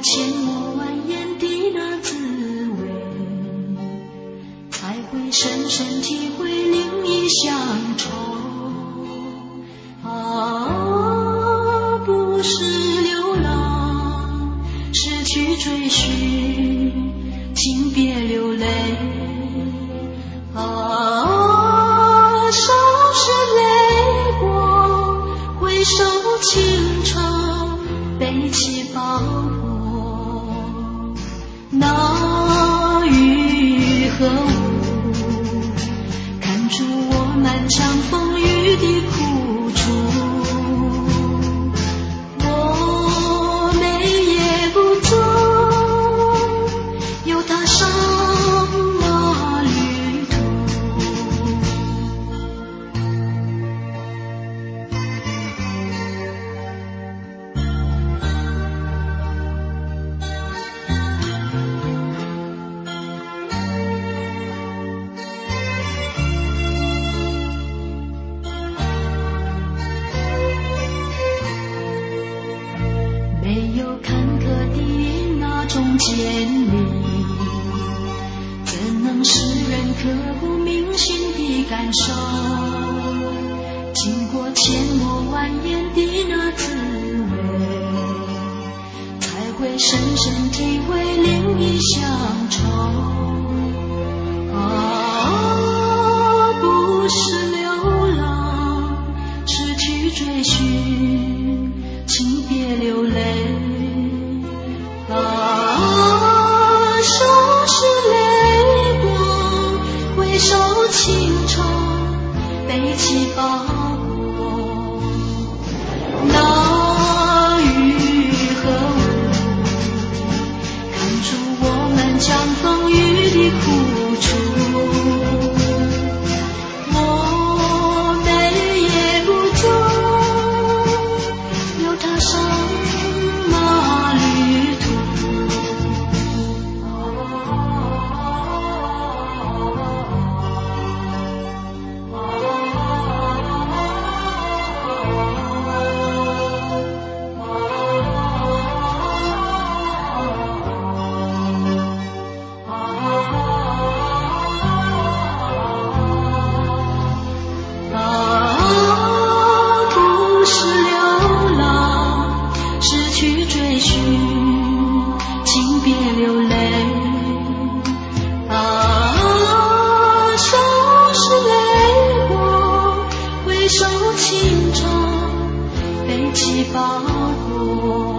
千磨万研的那滋味，才会深深体会另一乡愁。啊，不是流浪，失去追寻，请别流泪。啊，收拾泪光，回首情长，背起包雨梦见你，怎能使人刻骨铭心的感受？经过千磨万年的那滋味，才会深深体会另一乡愁。背起包裹。那雨和雾看出我们将风雨的苦楚。起包裹。